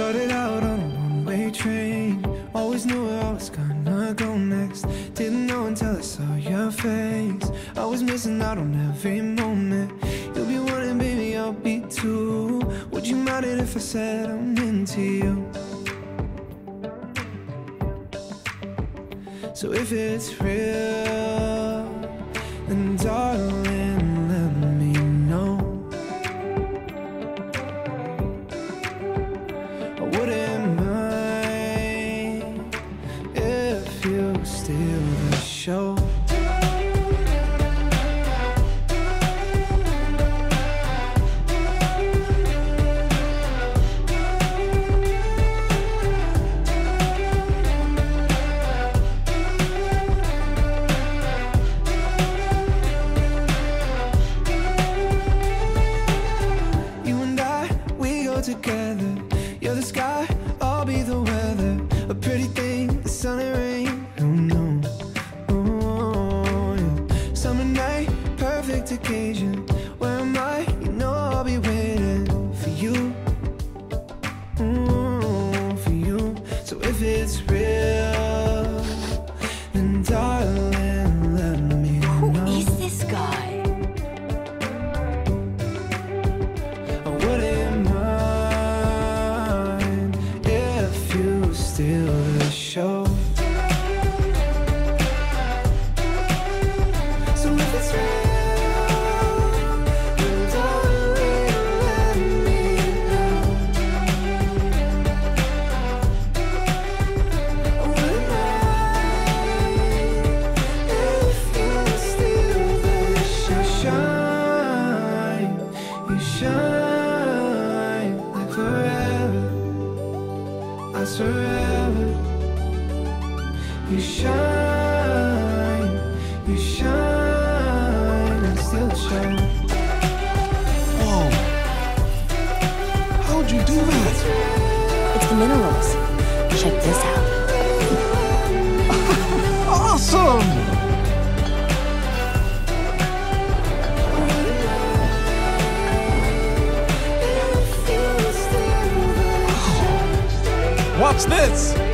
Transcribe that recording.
Started out on a one-way train. Always knew where I was gonna go next. Didn't know until I saw your face. I was missing out on every moment. You'll be wanting, baby, I'll be too. Would you mind it if I said I'm into you? So if it's real, then darling, be the weather. A pretty thing, the sun and rain. Oh no, oh yeah. Summer night, perfect occasion. Steal the show. So if it's real, then forever. You shine, you shine and still shine. Whoa. How'd you do that? It's the minerals. Check this out. Watch this.